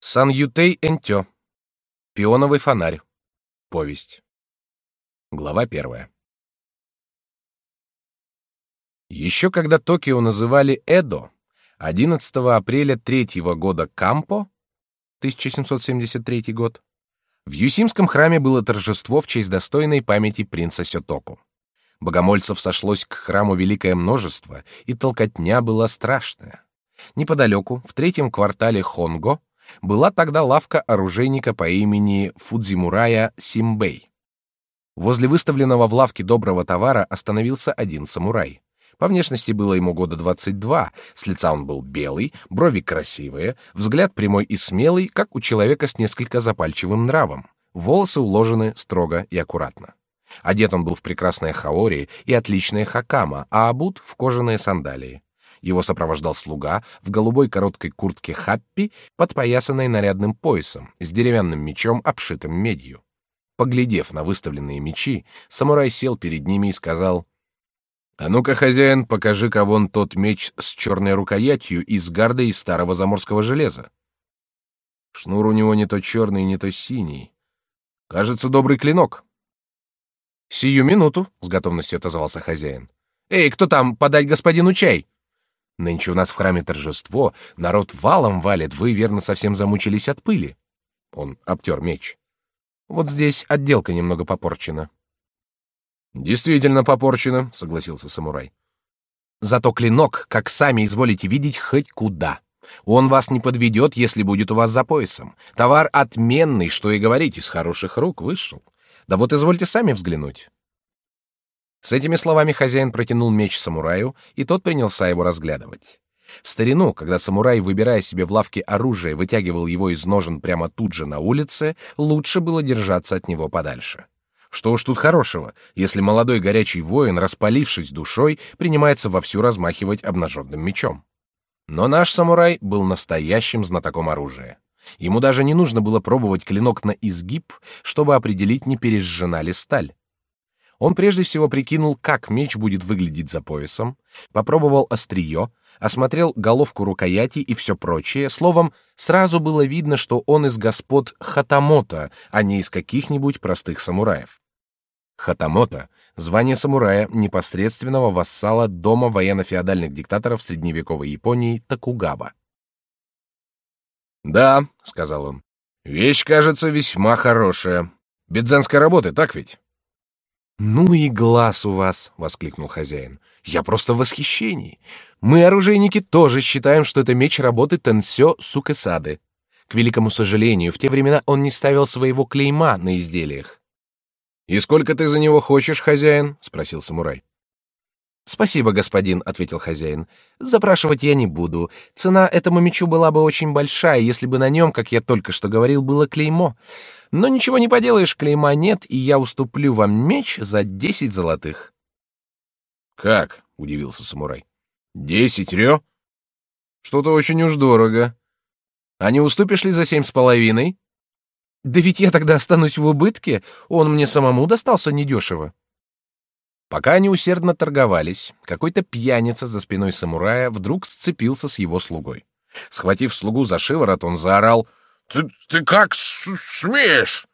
Сан Ютей Энтё. Пионовый фонарь. Повесть. Глава первая. Еще когда Токио называли Эдо, 11 апреля третьего года Кампо, 1773 год, в Юсимском храме было торжество в честь достойной памяти принца Сётоку. Богомольцев сошлось к храму великое множество, и толкотня была страшная. Неподалеку, в третьем квартале Хонго, была тогда лавка оружейника по имени Фудзимурая Симбэй. Возле выставленного в лавке доброго товара остановился один самурай. По внешности было ему года двадцать два, с лица он был белый, брови красивые, взгляд прямой и смелый, как у человека с несколько запальчивым нравом. Волосы уложены строго и аккуратно. Одет он был в прекрасное хаори и отличное хакама, а обут в кожаные сандалии. Его сопровождал слуга в голубой короткой куртке хаппи, подпоясанной нарядным поясом, с деревянным мечом, обшитым медью. Поглядев на выставленные мечи, самурай сел перед ними и сказал: "А ну-ка, хозяин, покажи-ка вон тот меч с черной рукоятью и с гардой из старого заморского железа. Шнур у него не то черный, не то синий. Кажется, добрый клинок". "Сию минуту", с готовностью отозвался хозяин. "Эй, кто там, подать господину чай?" Нынче у нас в храме торжество, народ валом валит, вы верно совсем замучились от пыли. Он обтер меч. Вот здесь отделка немного попорчена. Действительно попорчена, согласился самурай. Зато клинок, как сами изволите видеть, хоть куда. Он вас не подведет, если будет у вас за поясом. Товар отменный, что и говорить, из хороших рук вышел. Да вот извольте сами взглянуть. С этими словами хозяин протянул меч самураю, и тот принялся его разглядывать. В старину, когда самурай, выбирая себе в лавке оружие, вытягивал его из ножен прямо тут же на улице, лучше было держаться от него подальше. Что уж тут хорошего, если молодой горячий воин, распалившись душой, принимается вовсю размахивать обнаженным мечом. Но наш самурай был настоящим знатоком оружия. Ему даже не нужно было пробовать клинок на изгиб, чтобы определить, не пережжена ли сталь. Он прежде всего прикинул, как меч будет выглядеть за поясом, попробовал острие, осмотрел головку рукояти и все прочее. Словом, сразу было видно, что он из господ хатамота, а не из каких-нибудь простых самураев. Хатамота — звание самурая, непосредственного вассала дома военно-феодальных диктаторов средневековой Японии Токугава. «Да», — сказал он, — «вещь, кажется, весьма хорошая. Бедзенской работы, так ведь?» Ну и глаз у вас, воскликнул хозяин. Я просто в восхищении. Мы оружейники тоже считаем, что это меч работы Тенсё Сукесады. К великому сожалению, в те времена он не ставил своего клейма на изделиях. И сколько ты за него хочешь, хозяин? спросил самурай. Спасибо, господин, ответил хозяин. Запрашивать я не буду. Цена этому мечу была бы очень большая, если бы на нем, как я только что говорил, было клеймо. Но ничего не поделаешь, клейма нет, и я уступлю вам меч за десять золотых. Как? удивился самурай. Десять рё? Что-то очень уж дорого. А не уступишь ли за семь с половиной? Да ведь я тогда останусь в убытке. Он мне самому достался недешево. Пока они усердно торговались, какой-то пьяница за спиной самурая вдруг сцепился с его слугой. Схватив слугу за шиворот, он заорал «Ты, ты как смеешь?»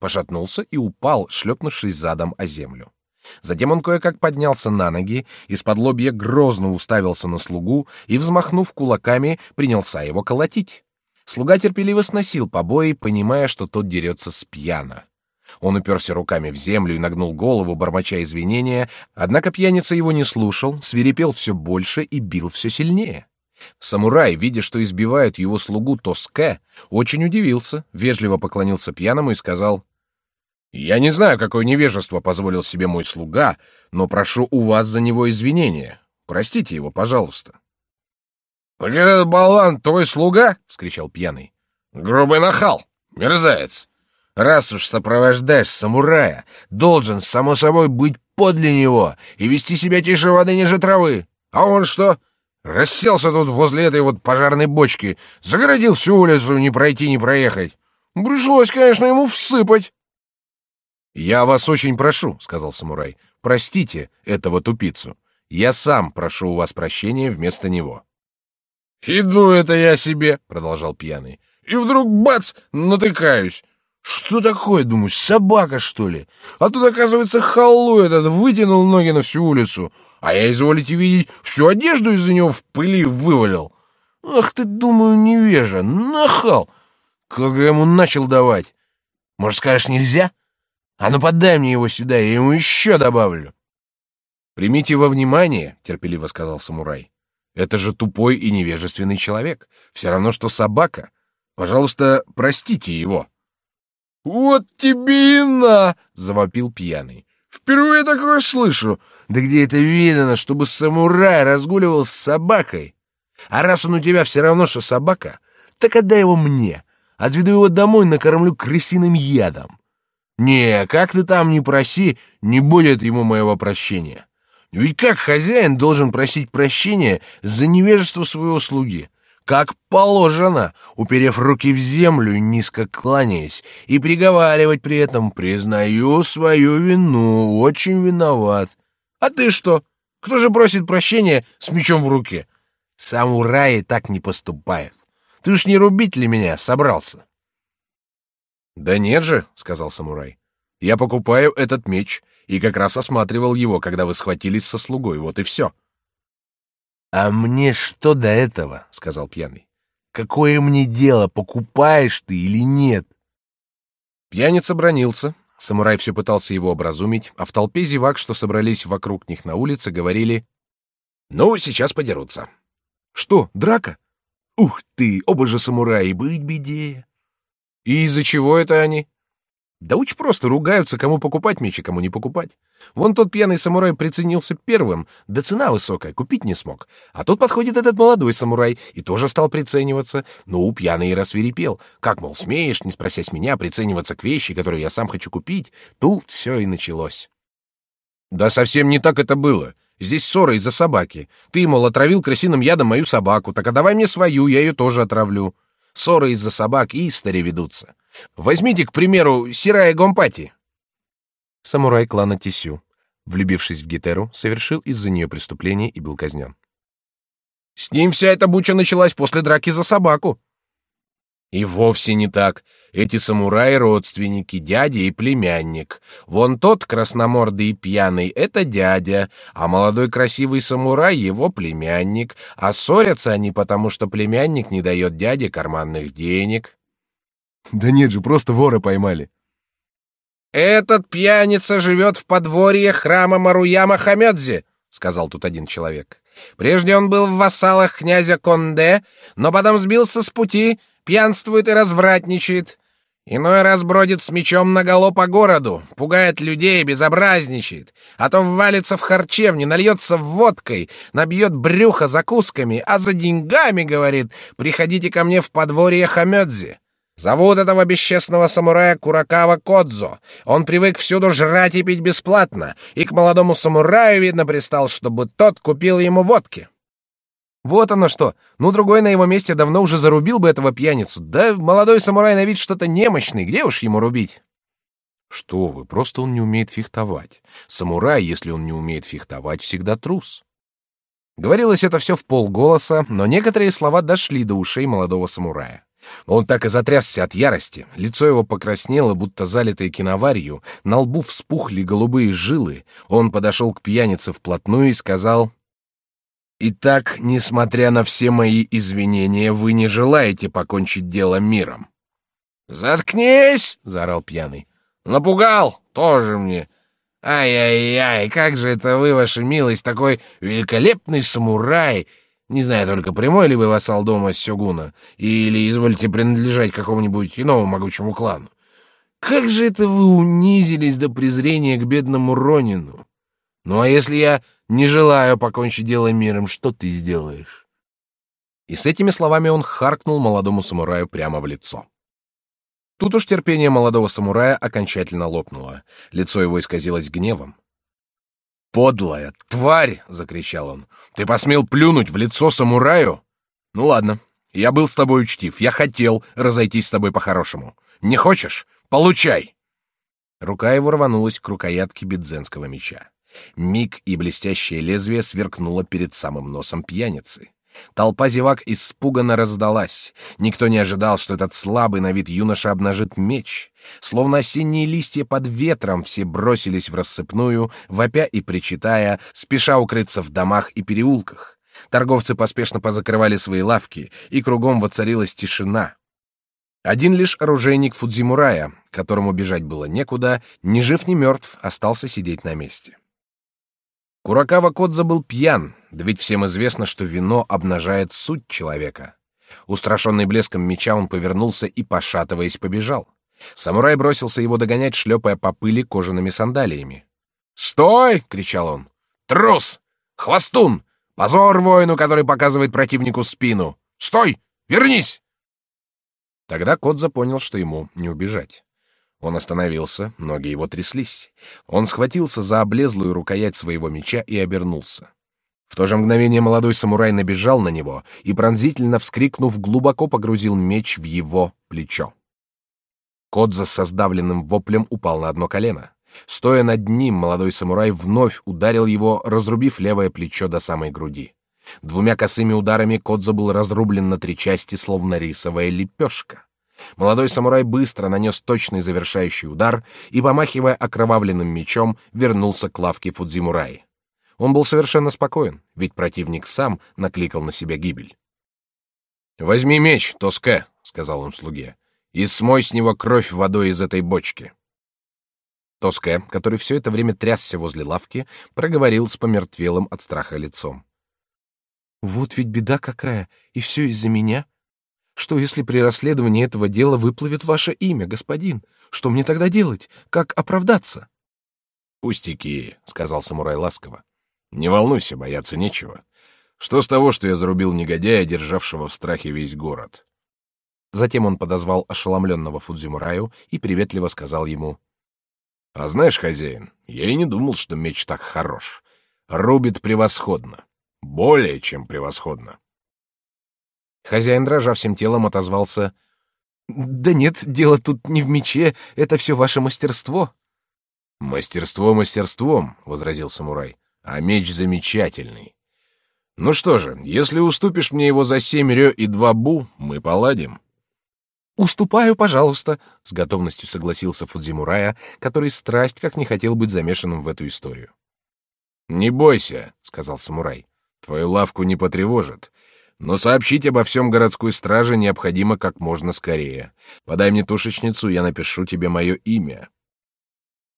Пошатнулся и упал, шлепнувшись задом о землю. Затем он кое-как поднялся на ноги, из-под лобья грозно уставился на слугу и, взмахнув кулаками, принялся его колотить. Слуга терпеливо сносил побои, понимая, что тот дерется с пьяна. Он уперся руками в землю и нагнул голову, бормоча извинения, однако пьяница его не слушал, свирепел все больше и бил все сильнее. Самурай, видя, что избивают его слугу Тоске, очень удивился, вежливо поклонился пьяному и сказал, «Я не знаю, какое невежество позволил себе мой слуга, но прошу у вас за него извинения. Простите его, пожалуйста». «Так этот болван твой слуга?» — вскричал пьяный. «Грубый нахал, мерзавец. Раз уж сопровождаешь самурая, должен, само собой, быть подле него и вести себя тише воды ниже травы. А он что? Расселся тут возле этой вот пожарной бочки, загородил всю улицу, не пройти, не проехать. Пришлось, конечно, ему всыпать. «Я вас очень прошу», — сказал самурай, — «простите этого тупицу. Я сам прошу у вас прощения вместо него». «Иду это я себе», — продолжал пьяный. и вдруг бац, натыкаюсь. Что такое, думаю, собака, что ли? А тут, оказывается, халу этот вытянул ноги на всю улицу, а я, изволите видеть, всю одежду из-за него в пыли вывалил. Ах ты, думаю, невежа, нахал! Как я ему начал давать? Может, скажешь, нельзя? А ну подай мне его сюда, я ему еще добавлю. Примите во внимание, терпеливо сказал самурай. Это же тупой и невежественный человек. Все равно, что собака. Пожалуйста, простите его. Вот тебе и на! завопил пьяный. Впервые такое слышу. Да где это видано, чтобы самурай разгуливал с собакой? А раз он у тебя все равно, что собака, так отдай его мне. Отведу его домой, накормлю крысиным ядом. Не, как ты там не проси, не будет ему моего прощения. Ведь как хозяин должен просить прощения за невежество своего слуги? Как положено, уперев руки в землю, низко кланяясь, и приговаривать при этом «признаю свою вину, очень виноват». А ты что? Кто же просит прощения с мечом в руке? Самураи так не поступают. Ты уж не рубить ли меня собрался? Да нет же, сказал самурай. Я покупаю этот меч и как раз осматривал его, когда вы схватились со слугой. Вот и все. А мне что до этого, сказал пьяный. Какое мне дело, покупаешь ты или нет? Пьяница бронился. Самурай все пытался его образумить, а в толпе зевак, что собрались вокруг них на улице, говорили: "Ну, сейчас подерутся". Что, драка? Ух ты, оба же самураи, быть беде. И из-за чего это они? Да уч просто ругаются, кому покупать меч и кому не покупать. Вон тот пьяный самурай приценился первым, да цена высокая, купить не смог. А тут подходит этот молодой самурай и тоже стал прицениваться. Ну, пьяный и рассверепел. Как, мол, смеешь, не спросясь меня, прицениваться к вещи, которые я сам хочу купить? Тут все и началось. Да совсем не так это было. Здесь ссора из-за собаки. Ты, мол, отравил крысиным ядом мою собаку, так а давай мне свою, я ее тоже отравлю. Ссоры из-за собак и истори ведутся. Возьмите, к примеру, Сирая Гомпати. Самурай клана Тисю, влюбившись в Гитеру, совершил из-за нее преступление и был казнен. С ним вся эта буча началась после драки за собаку. И вовсе не так. Эти самураи — родственники, дядя и племянник. Вон тот красномордый и пьяный — это дядя, а молодой красивый самурай — его племянник. А ссорятся они, потому что племянник не дает дяде карманных денег. Да нет же, просто вора поймали. «Этот пьяница живет в подворье храма Маруяма Хамедзи», — сказал тут один человек. «Прежде он был в вассалах князя Конде, но потом сбился с пути пьянствует и развратничает. Иной раз бродит с мечом наголо по городу, пугает людей, безобразничает, а то ввалится в харчевню, нальется водкой, набьет брюхо закусками, а за деньгами, говорит, приходите ко мне в подворье Хамедзи. Зовут этого бесчестного самурая Куракава Кодзо. Он привык всюду жрать и пить бесплатно, и к молодому самураю, видно, пристал, чтобы тот купил ему водки. Вот оно что. Ну, другой на его месте давно уже зарубил бы этого пьяницу. Да молодой самурай на вид что-то немощный. Где уж ему рубить? Что вы, просто он не умеет фехтовать. Самурай, если он не умеет фехтовать, всегда трус. Говорилось это все в полголоса, но некоторые слова дошли до ушей молодого самурая. Он так и затрясся от ярости, лицо его покраснело, будто залитое киноварью, на лбу вспухли голубые жилы. Он подошел к пьянице вплотную и сказал: Итак, несмотря на все мои извинения, вы не желаете покончить дело миром. Заткнись, заорал пьяный. Напугал тоже мне. Ай-яй-яй, как же это вы, ваша милость, такой великолепный самурай. Не знаю только, прямой ли вы вассал дома Сёгуна, или изволите принадлежать какому-нибудь иному могучему клану. Как же это вы унизились до презрения к бедному Ронину? Ну а если я не желаю покончить дело миром, что ты сделаешь? И с этими словами он харкнул молодому самураю прямо в лицо. Тут уж терпение молодого самурая окончательно лопнуло. Лицо его исказилось гневом. «Подлая тварь!» — закричал он. «Ты посмел плюнуть в лицо самураю? Ну ладно, я был с тобой учтив, я хотел разойтись с тобой по-хорошему. Не хочешь? Получай!» Рука его рванулась к рукоятке бидзенского меча. Миг и блестящее лезвие сверкнуло перед самым носом пьяницы. Толпа зевак испуганно раздалась. Никто не ожидал, что этот слабый на вид юноша обнажит меч. Словно осенние листья под ветром, все бросились в рассыпную, вопя и причитая, спеша укрыться в домах и переулках. Торговцы поспешно позакрывали свои лавки, и кругом воцарилась тишина. Один лишь оружейник Фудзимурая, которому бежать было некуда, ни жив ни мертв, остался сидеть на месте. Куракава Кодза был пьян, да ведь всем известно, что вино обнажает суть человека. Устрашенный блеском меча он повернулся и, пошатываясь, побежал. Самурай бросился его догонять, шлепая по пыли кожаными сандалиями. «Стой!» — кричал он. «Трус! Хвостун! Позор воину, который показывает противнику спину! Стой! Вернись!» Тогда Кодза понял, что ему не убежать. Он остановился, ноги его тряслись. Он схватился за облезлую рукоять своего меча и обернулся. В то же мгновение молодой самурай набежал на него и, пронзительно вскрикнув, глубоко погрузил меч в его плечо. Кодза со сдавленным воплем упал на одно колено. Стоя над ним, молодой самурай вновь ударил его, разрубив левое плечо до самой груди. Двумя косыми ударами Кодза был разрублен на три части, словно рисовая лепешка. Молодой самурай быстро нанес точный завершающий удар и, помахивая окровавленным мечом, вернулся к лавке Фудзимураи. Он был совершенно спокоен, ведь противник сам накликал на себя гибель. «Возьми меч, Тоске», — сказал он слуге, — «и смой с него кровь водой из этой бочки». Тоске, который все это время трясся возле лавки, проговорил с помертвелым от страха лицом. «Вот ведь беда какая, и все из-за меня. Что, если при расследовании этого дела выплывет ваше имя, господин? Что мне тогда делать? Как оправдаться? Пустяки, сказал самурай ласково. Не волнуйся, бояться нечего. Что с того, что я зарубил негодяя, державшего в страхе весь город? Затем он подозвал ошеломленного Фудзимураю и приветливо сказал ему: "А знаешь, хозяин, я и не думал, что меч так хорош. Рубит превосходно, более чем превосходно. Хозяин, дрожа всем телом, отозвался. «Да нет, дело тут не в мече, это все ваше мастерство». «Мастерство мастерством», — возразил самурай, — «а меч замечательный. Ну что же, если уступишь мне его за семь рё и два бу, мы поладим». «Уступаю, пожалуйста», — с готовностью согласился Фудзимурая, который страсть как не хотел быть замешанным в эту историю. «Не бойся», — сказал самурай, — «твою лавку не потревожит. Но сообщить обо всем городской страже необходимо как можно скорее. Подай мне тушечницу, я напишу тебе мое имя.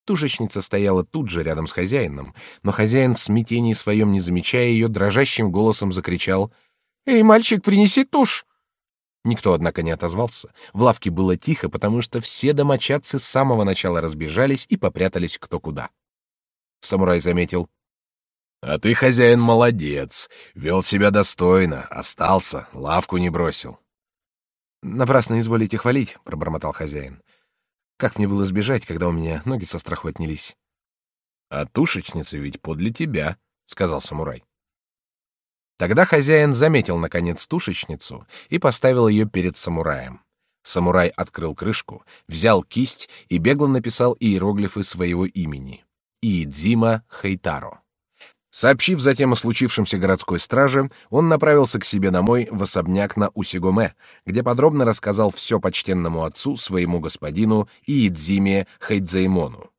Тушечница стояла тут же рядом с хозяином, но хозяин в смятении своем, не замечая ее, дрожащим голосом закричал «Эй, мальчик, принеси тушь!» Никто, однако, не отозвался. В лавке было тихо, потому что все домочадцы с самого начала разбежались и попрятались кто куда. Самурай заметил а ты, хозяин, молодец. Вел себя достойно, остался, лавку не бросил. Напрасно изволите хвалить, пробормотал хозяин. Как мне было сбежать, когда у меня ноги со страху отнялись? А тушечница ведь подле тебя, сказал самурай. Тогда хозяин заметил наконец тушечницу и поставил ее перед самураем. Самурай открыл крышку, взял кисть и бегло написал иероглифы своего имени: Иидзима Хейтаро. Сообщив затем о случившемся городской страже, он направился к себе домой в особняк на Усигоме, где подробно рассказал все почтенному отцу, своему господину Иидзиме Хайдзеймону.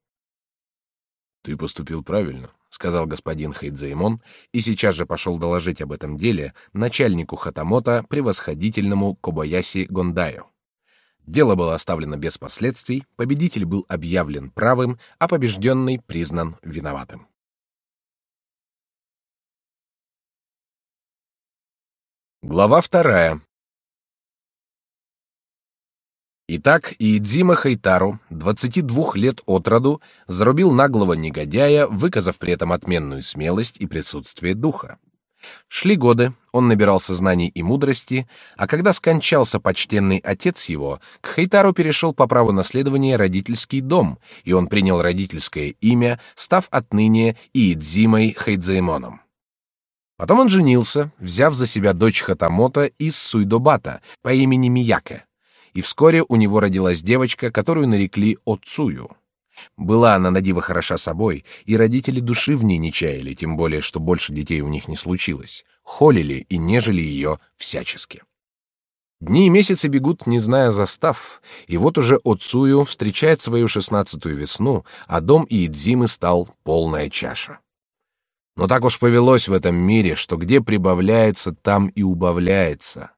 «Ты поступил правильно», — сказал господин Хайдзеймон, и сейчас же пошел доложить об этом деле начальнику Хатамота, превосходительному Кобаяси Гондаю. Дело было оставлено без последствий, победитель был объявлен правым, а побежденный признан виноватым. Глава вторая. Итак, Иидзима Хайтару, 22 лет от роду, зарубил наглого негодяя, выказав при этом отменную смелость и присутствие духа. Шли годы, он набирался знаний и мудрости, а когда скончался почтенный отец его, к Хайтару перешел по праву наследования родительский дом, и он принял родительское имя, став отныне Иидзимой Хайдзаимоном. Потом он женился, взяв за себя дочь Хатамота из Суйдобата по имени Мияке, и вскоре у него родилась девочка, которую нарекли Отцую. Была она на диво хороша собой, и родители души в ней не чаяли, тем более, что больше детей у них не случилось, холили и нежели ее всячески. Дни и месяцы бегут, не зная застав, и вот уже Оцую встречает свою шестнадцатую весну, а дом Иидзимы стал полная чаша. Но так уж повелось в этом мире, что где прибавляется, там и убавляется.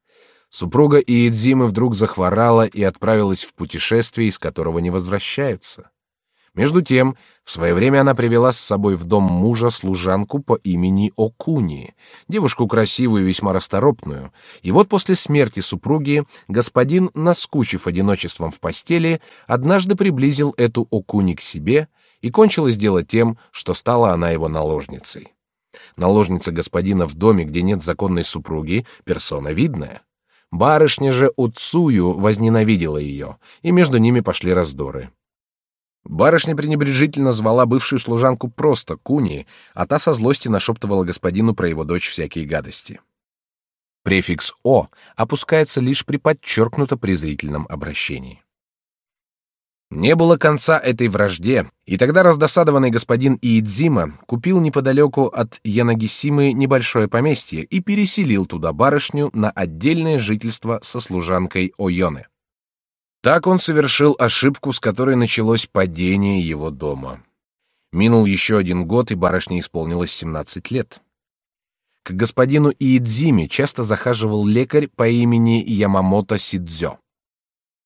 Супруга Иидзимы вдруг захворала и отправилась в путешествие, из которого не возвращаются. Между тем, в свое время она привела с собой в дом мужа служанку по имени Окуни, девушку красивую и весьма расторопную. И вот после смерти супруги господин, наскучив одиночеством в постели, однажды приблизил эту Окуни к себе, и кончилось дело тем, что стала она его наложницей. Наложница господина в доме, где нет законной супруги, персона видная. Барышня же Уцую возненавидела ее, и между ними пошли раздоры. Барышня пренебрежительно звала бывшую служанку просто Куни, а та со злости нашептывала господину про его дочь всякие гадости. Префикс «о» опускается лишь при подчеркнуто презрительном обращении. Не было конца этой вражде, и тогда раздосадованный господин Иидзима купил неподалеку от Янагисимы небольшое поместье и переселил туда барышню на отдельное жительство со служанкой Ойоне. Так он совершил ошибку, с которой началось падение его дома. Минул еще один год, и барышне исполнилось 17 лет. К господину Иидзиме часто захаживал лекарь по имени Ямамото Сидзё.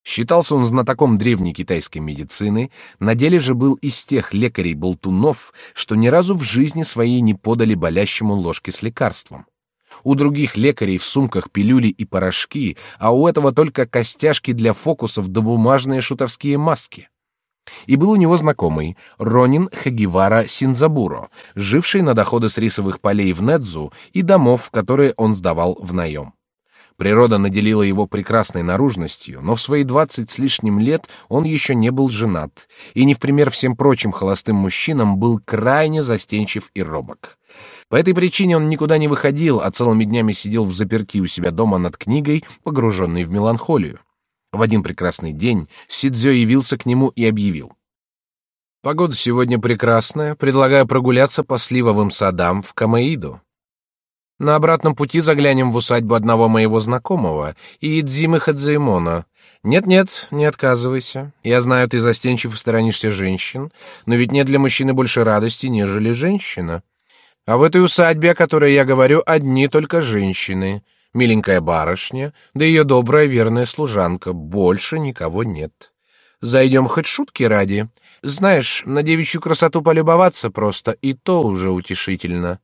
Считался он знатоком древней китайской медицины, на деле же был из тех лекарей-болтунов, что ни разу в жизни своей не подали болящему ложки с лекарством. У других лекарей в сумках пилюли и порошки, а у этого только костяшки для фокусов да бумажные шутовские маски. И был у него знакомый Ронин Хагивара Синзабуро, живший на доходы с рисовых полей в Недзу и домов, которые он сдавал в наем. Природа наделила его прекрасной наружностью, но в свои двадцать с лишним лет он еще не был женат, и не в пример всем прочим холостым мужчинам был крайне застенчив и робок. По этой причине он никуда не выходил, а целыми днями сидел в заперти у себя дома над книгой, погруженный в меланхолию. В один прекрасный день Сидзё явился к нему и объявил. «Погода сегодня прекрасная, предлагаю прогуляться по сливовым садам в Камаиду». На обратном пути заглянем в усадьбу одного моего знакомого, Иидзимы Хадзеймона. Нет-нет, не отказывайся. Я знаю, ты застенчив и сторонишься женщин, но ведь нет для мужчины больше радости, нежели женщина. А в этой усадьбе, о которой я говорю, одни только женщины. Миленькая барышня, да ее добрая верная служанка. Больше никого нет. Зайдем хоть шутки ради. Знаешь, на девичью красоту полюбоваться просто, и то уже утешительно.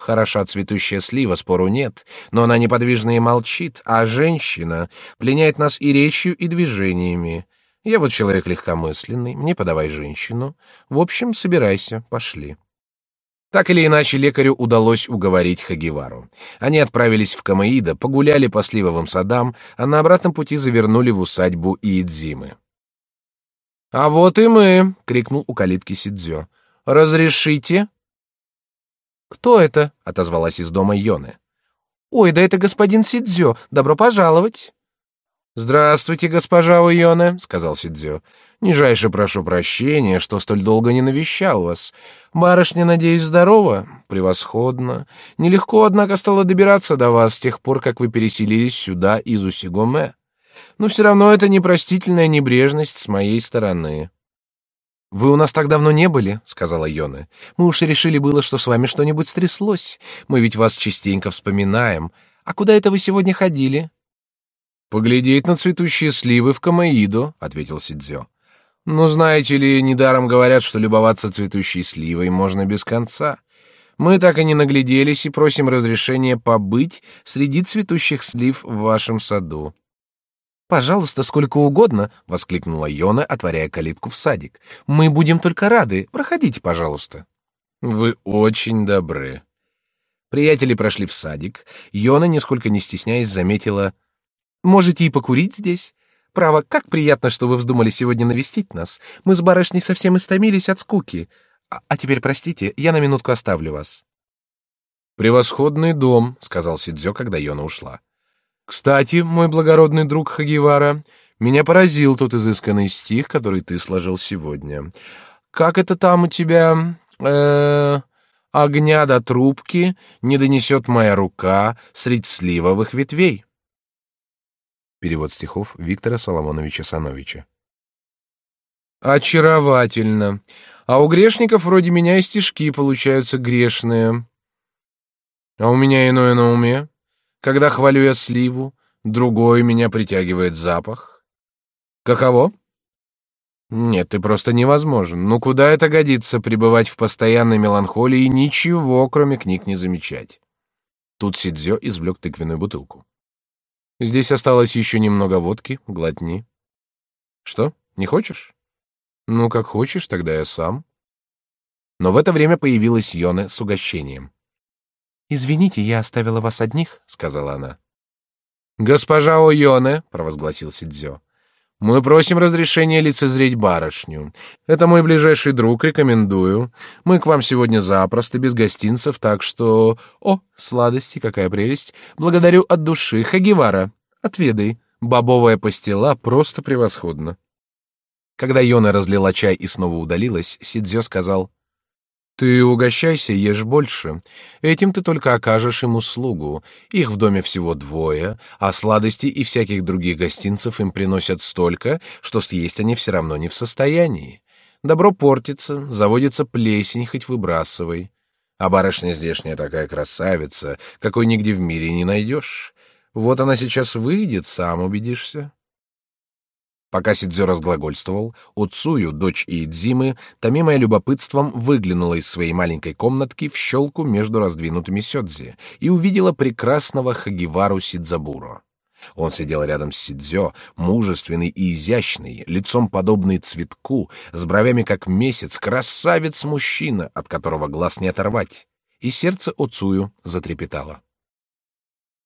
Хороша цветущая слива, спору нет, но она неподвижна и молчит, а женщина пленяет нас и речью, и движениями. Я вот человек легкомысленный, мне подавай женщину. В общем, собирайся, пошли. Так или иначе, лекарю удалось уговорить Хагивару. Они отправились в Камаида, погуляли по сливовым садам, а на обратном пути завернули в усадьбу Иидзимы. «А вот и мы!» — крикнул у калитки Сидзё. «Разрешите?» «Кто это?» — отозвалась из дома Йоны. «Ой, да это господин Сидзё. Добро пожаловать!» «Здравствуйте, госпожа Уйоне», — сказал Сидзё. «Нижайше прошу прощения, что столь долго не навещал вас. Барышня, надеюсь, здорова? Превосходно. Нелегко, однако, стало добираться до вас с тех пор, как вы переселились сюда из Усигоме. Но все равно это непростительная небрежность с моей стороны». Вы у нас так давно не были, сказала Йона. Мы уж решили было, что с вами что-нибудь стряслось. Мы ведь вас частенько вспоминаем. А куда это вы сегодня ходили? Поглядеть на цветущие сливы в Камаидо, ответил Сидзё. Но знаете ли, недаром говорят, что любоваться цветущей сливой можно без конца. Мы так и не нагляделись и просим разрешения побыть среди цветущих слив в вашем саду. Пожалуйста, сколько угодно, воскликнула Йона, отворяя калитку в садик. Мы будем только рады. Проходите, пожалуйста. Вы очень добры. Приятели прошли в садик. Йона, нисколько не стесняясь, заметила: "Можете и покурить здесь. Право, как приятно, что вы вздумали сегодня навестить нас. Мы с барышней совсем истомились от скуки. А, а теперь простите, я на минутку оставлю вас". Превосходный дом, сказал Сидзё, когда Йона ушла. Кстати, мой благородный друг Хагивара, меня поразил тот изысканный стих, который ты сложил сегодня. как это там у тебя, э, огня до трубки не донесет моя рука средь сливовых ветвей. Перевод стихов Виктора Соломоновича Сановича. Очаровательно. А у грешников вроде меня и стишки получаются грешные. А у меня иное на уме. Когда хвалю я сливу, другой меня притягивает запах. Каково? Нет, ты просто невозможен. Ну куда это годится пребывать в постоянной меланхолии и ничего, кроме книг, не замечать? Тут Сидзё извлек тыквенную бутылку. Здесь осталось еще немного водки, глотни. Что, не хочешь? Ну, как хочешь, тогда я сам. Но в это время появилась Йоне с угощением. «Извините, я оставила вас одних», — сказала она. «Госпожа Ойоне», — провозгласил Сидзё, мы просим разрешения лицезреть барышню. Это мой ближайший друг, рекомендую. Мы к вам сегодня запросто, без гостинцев, так что... О, сладости, какая прелесть. Благодарю от души. Хагивара, отведай. Бобовая пастила просто превосходно. Когда Йона разлила чай и снова удалилась, Сидзё сказал... Ты угощайся, ешь больше. Этим ты только окажешь им услугу. Их в доме всего двое, а сладостей и всяких других гостинцев им приносят столько, что съесть они все равно не в состоянии. Добро портится, заводится плесень, хоть выбрасывай. А барышня здешняя такая красавица, какой нигде в мире не найдешь. Вот она сейчас выйдет, сам убедишься. Пока Сидзё разглагольствовал, Уцую, дочь Иидзимы, томимая любопытством, выглянула из своей маленькой комнатки в щелку между раздвинутыми сёдзи и увидела прекрасного Хагивару Сидзабуро. Он сидел рядом с Сидзё, мужественный и изящный, лицом подобный цветку, с бровями как месяц, красавец-мужчина, от которого глаз не оторвать. И сердце Оцую затрепетало.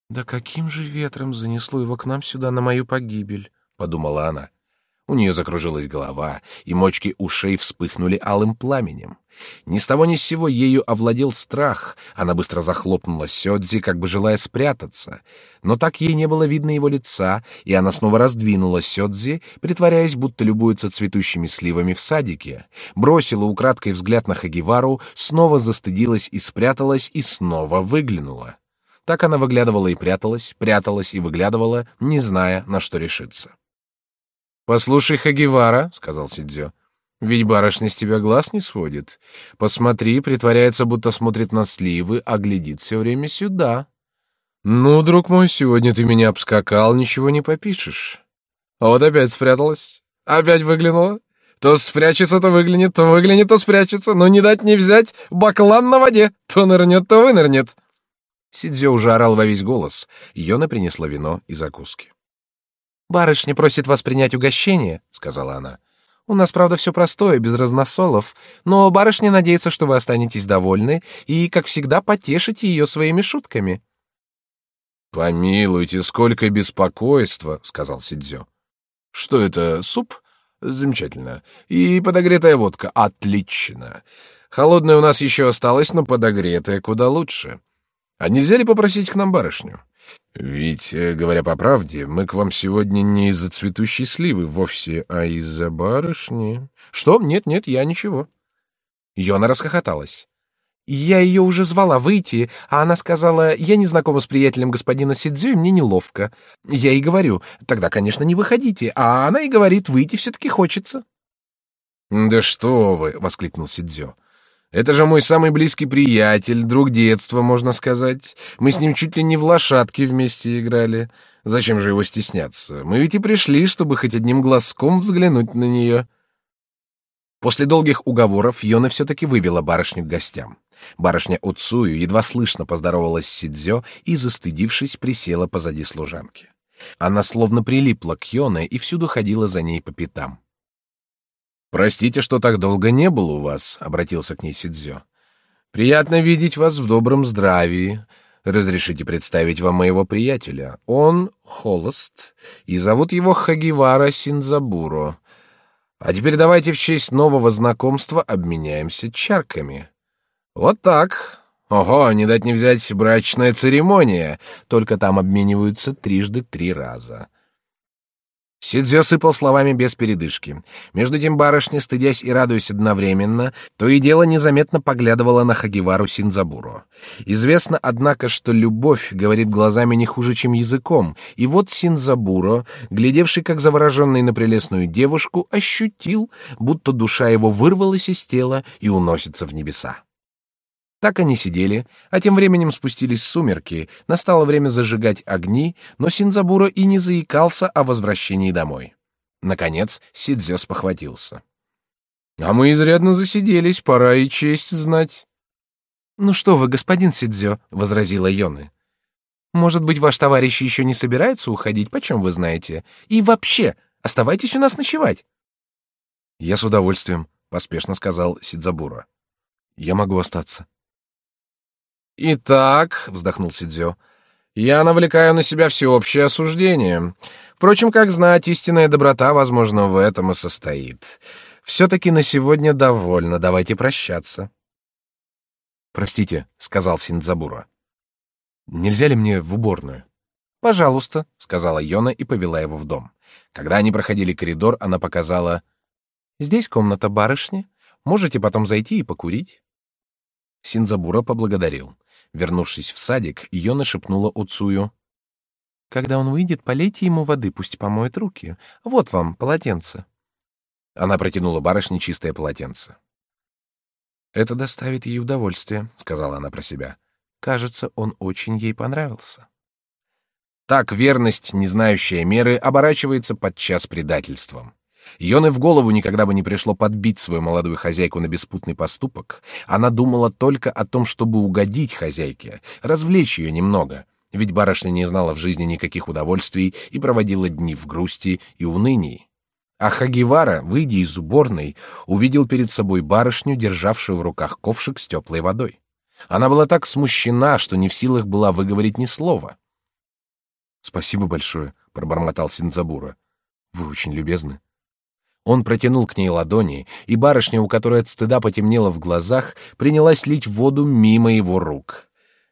«Да каким же ветром занесло его к нам сюда на мою погибель?» — подумала она. У нее закружилась голова, и мочки ушей вспыхнули алым пламенем. Ни с того ни с сего ею овладел страх. Она быстро захлопнула сёдзи, как бы желая спрятаться. Но так ей не было видно его лица, и она снова раздвинула сёдзи, притворяясь, будто любуется цветущими сливами в садике. Бросила украдкой взгляд на Хагивару, снова застыдилась и спряталась, и снова выглянула. Так она выглядывала и пряталась, пряталась и выглядывала, не зная, на что решиться. Послушай, Хагивара, сказал Сидзё, ведь барышня с тебя глаз не сводит. Посмотри, притворяется, будто смотрит на сливы, а глядит все время сюда. Ну, друг мой, сегодня ты меня обскакал, ничего не попишешь. А вот опять спряталась, опять выглянула. То спрячется, то выглянет, то выглянет, то спрячется, но не дать не взять, баклан на воде, то нырнет, то вынырнет. Сидзё уже орал во весь голос. Йона принесла вино и закуски. Барышня просит вас принять угощение, сказала она. У нас, правда, все простое, без разносолов, но барышня надеется, что вы останетесь довольны и, как всегда, потешите ее своими шутками. Помилуйте, сколько беспокойства, сказал Сидзё. Что это, суп? Замечательно. И подогретая водка. Отлично. Холодная у нас еще осталась, но подогретая куда лучше. А нельзя ли попросить к нам барышню? Ведь, э, говоря по правде, мы к вам сегодня не из-за цветущей сливы вовсе, а из-за барышни. Что? Нет, нет, я ничего. Йона расхохоталась. Я ее уже звала выйти, а она сказала, я не знакома с приятелем господина Сидзю, и мне неловко. Я ей говорю, тогда, конечно, не выходите, а она и говорит, выйти все-таки хочется. Да что вы, воскликнул Сидзю. Это же мой самый близкий приятель, друг детства, можно сказать. Мы с ним чуть ли не в лошадки вместе играли. Зачем же его стесняться? Мы ведь и пришли, чтобы хоть одним глазком взглянуть на нее. После долгих уговоров Йона все-таки вывела барышню к гостям. Барышня Уцую едва слышно поздоровалась с Сидзё и, застыдившись, присела позади служанки. Она словно прилипла к Йоне и всюду ходила за ней по пятам. Простите, что так долго не был у вас, обратился к ней Сидзё. Приятно видеть вас в добром здравии. Разрешите представить вам моего приятеля. Он холост, и зовут его Хагивара Синзабуро. А теперь давайте в честь нового знакомства обменяемся чарками. Вот так. Ого, не дать не взять брачная церемония. Только там обмениваются трижды три раза. Сидзё сыпал словами без передышки. Между тем барышня, стыдясь и радуясь одновременно, то и дело незаметно поглядывала на Хагивару Синзабуро. Известно, однако, что любовь говорит глазами не хуже, чем языком, и вот Синзабуро, глядевший как завороженный на прелестную девушку, ощутил, будто душа его вырвалась из тела и уносится в небеса. Так они сидели, а тем временем спустились сумерки, настало время зажигать огни, но Синзабура и не заикался о возвращении домой. Наконец Сидзё спохватился. «А мы изрядно засиделись, пора и честь знать». «Ну что вы, господин Сидзё», — возразила Йоны. «Может быть, ваш товарищ еще не собирается уходить, почем вы знаете? И вообще, оставайтесь у нас ночевать». «Я с удовольствием», — поспешно сказал Сидзабура. «Я могу остаться». «Итак», — вздохнул Сидзё, — «я навлекаю на себя всеобщее осуждение. Впрочем, как знать, истинная доброта, возможно, в этом и состоит. Все-таки на сегодня довольно, давайте прощаться». «Простите», — сказал Синдзабура. «Нельзя ли мне в уборную?» «Пожалуйста», — сказала Йона и повела его в дом. Когда они проходили коридор, она показала... «Здесь комната барышни. Можете потом зайти и покурить». Синзабура поблагодарил. Вернувшись в садик, Йона шепнула Уцую. «Когда он выйдет, полейте ему воды, пусть помоет руки. Вот вам полотенце». Она протянула барышне чистое полотенце. «Это доставит ей удовольствие», — сказала она про себя. «Кажется, он очень ей понравился». Так верность, не знающая меры, оборачивается подчас предательством. Йоне в голову никогда бы не пришло подбить свою молодую хозяйку на беспутный поступок. Она думала только о том, чтобы угодить хозяйке, развлечь ее немного. Ведь барышня не знала в жизни никаких удовольствий и проводила дни в грусти и унынии. А Хагивара, выйдя из уборной, увидел перед собой барышню, державшую в руках ковшик с теплой водой. Она была так смущена, что не в силах была выговорить ни слова. «Спасибо большое», — пробормотал Синзабура. «Вы очень любезны». Он протянул к ней ладони, и барышня, у которой от стыда потемнело в глазах, принялась лить воду мимо его рук.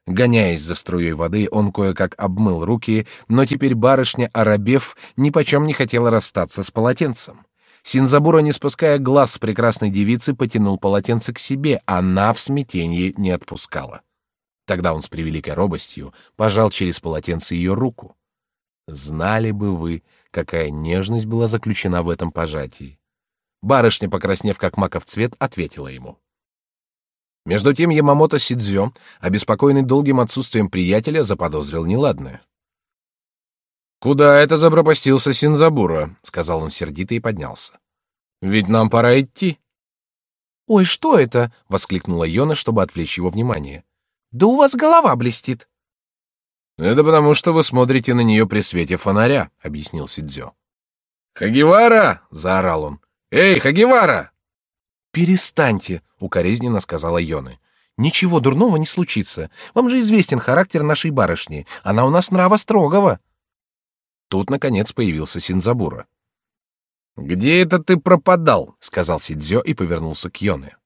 Гоняясь за струей воды, он кое-как обмыл руки, но теперь барышня, оробев, нипочем не хотела расстаться с полотенцем. Синзабура, не спуская глаз с прекрасной девицы, потянул полотенце к себе, а она в смятении не отпускала. Тогда он с превеликой робостью пожал через полотенце ее руку. Знали бы вы, какая нежность была заключена в этом пожатии. Барышня, покраснев как маков цвет, ответила ему. Между тем Ямамото Сидзё, обеспокоенный долгим отсутствием приятеля, заподозрил неладное. «Куда это запропастился Синзабура?» — сказал он сердито и поднялся. «Ведь нам пора идти». «Ой, что это?» — воскликнула Йона, чтобы отвлечь его внимание. «Да у вас голова блестит». Это потому, что вы смотрите на нее при свете фонаря, объяснил Сидзё. Хагивара! заорал он. Эй, Хагивара! Перестаньте, укоризненно сказала Йоны. Ничего дурного не случится. Вам же известен характер нашей барышни. Она у нас нрава строгого. Тут наконец появился Синзабура. Где это ты пропадал? сказал Сидзё и повернулся к Йоне.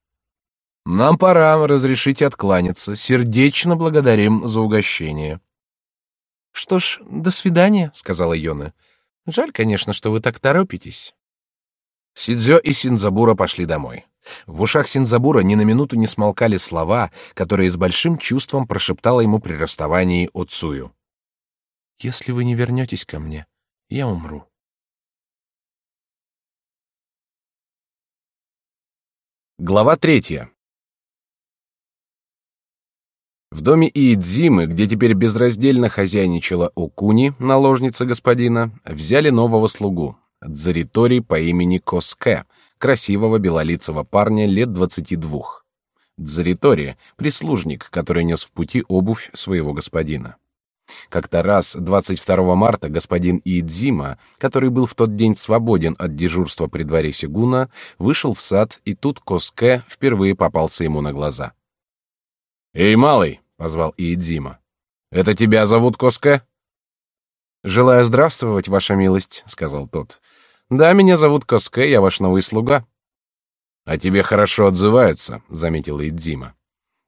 Нам пора, разрешите откланяться. Сердечно благодарим за угощение. Что ж, до свидания, сказала Йона. Жаль, конечно, что вы так торопитесь. Сидзё и Синзабура пошли домой. В ушах Синзабура ни на минуту не смолкали слова, которые с большим чувством прошептала ему при расставании Оцую. «Если вы не вернетесь ко мне, я умру». Глава третья. В доме Иидзимы, где теперь безраздельно хозяйничала Укуни, наложница господина, взяли нового слугу, Дзаритори по имени Коске, красивого белолицего парня лет двадцати двух. Дзаритори — прислужник, который нес в пути обувь своего господина. Как-то раз, 22 марта, господин Иидзима, который был в тот день свободен от дежурства при дворе Сигуна, вышел в сад, и тут Коске впервые попался ему на глаза. «Эй, малый!» — позвал Иедзима. «Это тебя зовут Коске?» «Желаю здравствовать, ваша милость», — сказал тот. «Да, меня зовут Коске, я ваш новый слуга». «А тебе хорошо отзываются», — заметил Иедзима.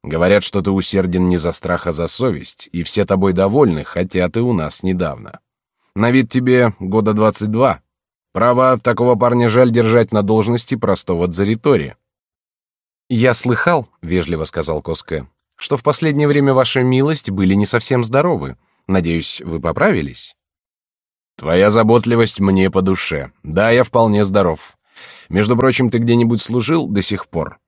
«Говорят, что ты усерден не за страх, а за совесть, и все тобой довольны, хотя ты у нас недавно. На вид тебе года двадцать два». Право, такого парня жаль держать на должности простого дзаритори. Я слыхал, вежливо сказал Коске, что в последнее время ваша милость были не совсем здоровы. Надеюсь, вы поправились. Твоя заботливость мне по душе. Да, я вполне здоров. Между прочим, ты где-нибудь служил до сих пор?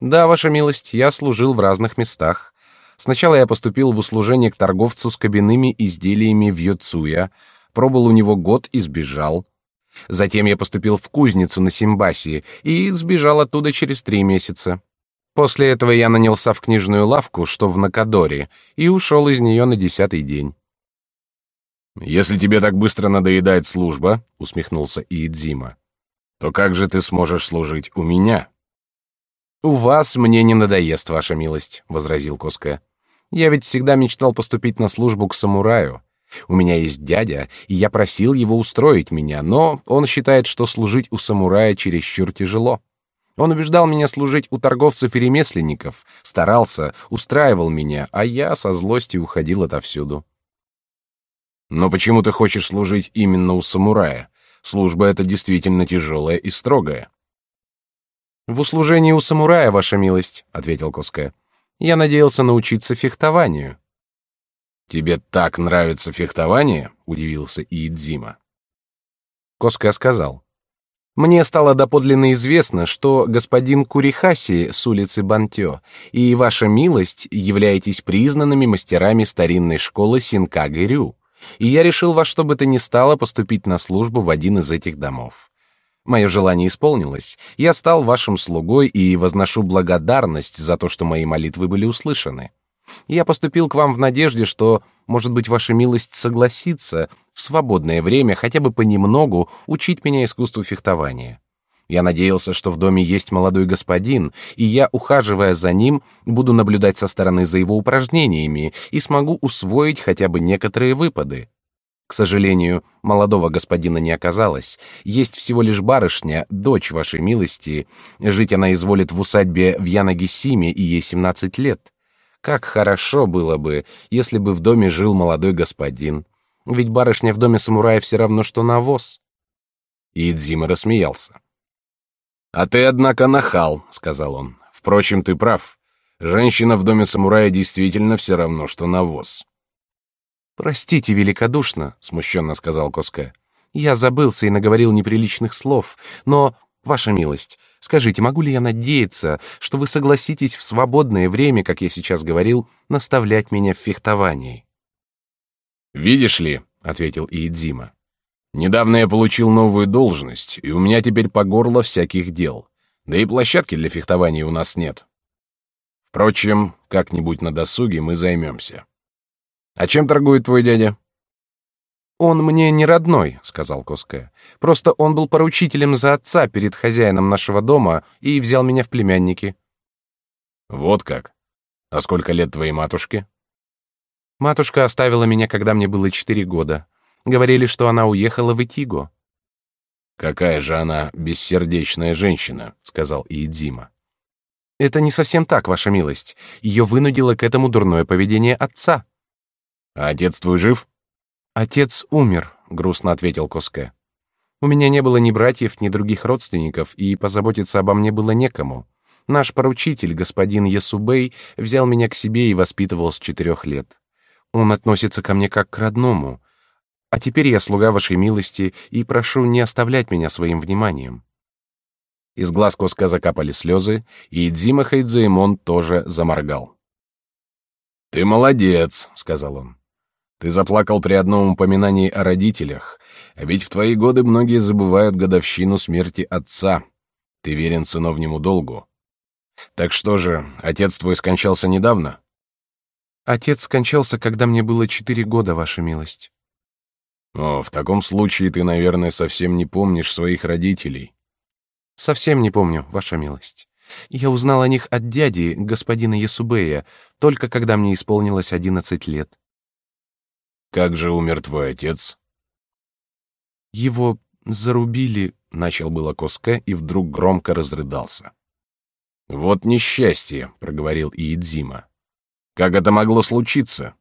Да, ваша милость, я служил в разных местах. Сначала я поступил в услужение к торговцу с кабинными изделиями в Йоцуя, пробыл у него год и сбежал. Затем я поступил в кузницу на Симбасе и сбежал оттуда через три месяца. После этого я нанялся в книжную лавку, что в Накадоре, и ушел из нее на десятый день. Если тебе так быстро надоедает служба, усмехнулся Иидзима, то как же ты сможешь служить у меня? У вас мне не надоест, ваша милость, возразил Коска. Я ведь всегда мечтал поступить на службу к самураю. У меня есть дядя, и я просил его устроить меня, но он считает, что служить у самурая чересчур тяжело. Он убеждал меня служить у торговцев и ремесленников, старался, устраивал меня, а я со злостью уходил отовсюду. Но почему ты хочешь служить именно у самурая? Служба эта действительно тяжелая и строгая. В услужении у самурая, ваша милость, ответил Коска. Я надеялся научиться фехтованию. Тебе так нравится фехтование? удивился Иидзима. Коска сказал: мне стало доподлинно известно, что господин Курихаси с улицы Бантё и ваша милость являетесь признанными мастерами старинной школы Синкагырю и я решил во что бы то ни стало поступить на службу в один из этих домов. Мое желание исполнилось. Я стал вашим слугой и возношу благодарность за то, что мои молитвы были услышаны. Я поступил к вам в надежде, что, может быть, ваша милость согласится в свободное время хотя бы понемногу учить меня искусству фехтования. Я надеялся, что в доме есть молодой господин, и я, ухаживая за ним, буду наблюдать со стороны за его упражнениями и смогу усвоить хотя бы некоторые выпады. К сожалению, молодого господина не оказалось. Есть всего лишь барышня, дочь вашей милости. Жить она изволит в усадьбе в Янагисиме, и ей семнадцать лет. Как хорошо было бы, если бы в доме жил молодой господин. Ведь барышня в доме самурая все равно, что навоз. Идзима рассмеялся. «А ты, однако, нахал», — сказал он. «Впрочем, ты прав. Женщина в доме самурая действительно все равно, что навоз». «Простите великодушно», — смущенно сказал Коска. «Я забылся и наговорил неприличных слов, но, ваша милость, скажите, могу ли я надеяться, что вы согласитесь в свободное время, как я сейчас говорил, наставлять меня в фехтовании?» «Видишь ли», — ответил Иидзима, Недавно я получил новую должность, и у меня теперь по горло всяких дел. Да и площадки для фехтования у нас нет. Впрочем, как-нибудь на досуге мы займемся. А чем торгует твой дядя? Он мне не родной, сказал Коска. Просто он был поручителем за отца перед хозяином нашего дома и взял меня в племянники. Вот как. А сколько лет твоей матушке? Матушка оставила меня, когда мне было четыре года. Говорили, что она уехала в Итиго. Какая же она бессердечная женщина, сказал Иидзима. Это не совсем так, ваша милость. Ее вынудило к этому дурное поведение отца. А отец твой жив? Отец умер, грустно ответил Коске. У меня не было ни братьев, ни других родственников, и позаботиться обо мне было некому. Наш поручитель, господин Ясубей, взял меня к себе и воспитывал с четырех лет. Он относится ко мне как к родному, а теперь я слуга вашей милости и прошу не оставлять меня своим вниманием. Из глаз Коска закапали слезы, и Дзима Хайдзаимон тоже заморгал. Ты молодец, сказал он. Ты заплакал при одном упоминании о родителях, а ведь в твои годы многие забывают годовщину смерти отца. Ты верен сыновнему долгу. Так что же, отец твой скончался недавно? Отец скончался, когда мне было четыре года, ваша милость. О, в таком случае ты, наверное, совсем не помнишь своих родителей. Совсем не помню, ваша милость. Я узнал о них от дяди, господина Ясубея, только когда мне исполнилось одиннадцать лет. Как же умер твой отец? Его зарубили, начал было Коске и вдруг громко разрыдался. Вот несчастье, проговорил Иидзима. Как это могло случиться?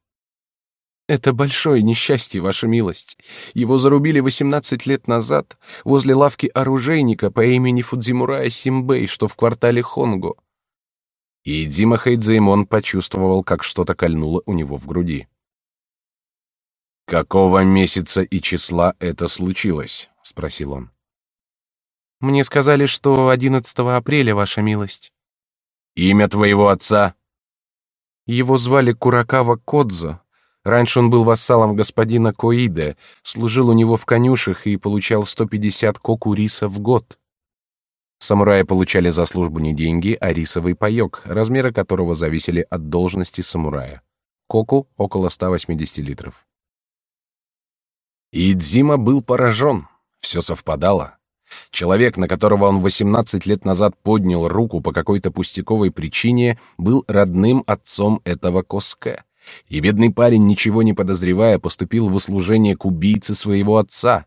Это большое несчастье, ваша милость. Его зарубили восемнадцать лет назад возле лавки оружейника по имени Фудзимурая Симбэй, что в квартале Хонго. И Дима Хайдзеймон почувствовал, как что-то кольнуло у него в груди. Какого месяца и числа это случилось? спросил он. Мне сказали, что 11 апреля, ваша милость. Имя твоего отца? Его звали Куракава Кодзо. Раньше он был вассалом господина Коиде, служил у него в конюшах и получал 150 коку риса в год. Самураи получали за службу не деньги, а рисовый паёк, размеры которого зависели от должности самурая. Коку — около 180 литров. И Дзима был поражен. Все совпадало. Человек, на которого он 18 лет назад поднял руку по какой-то пустяковой причине, был родным отцом этого Коске. И бедный парень, ничего не подозревая, поступил в услужение к убийце своего отца.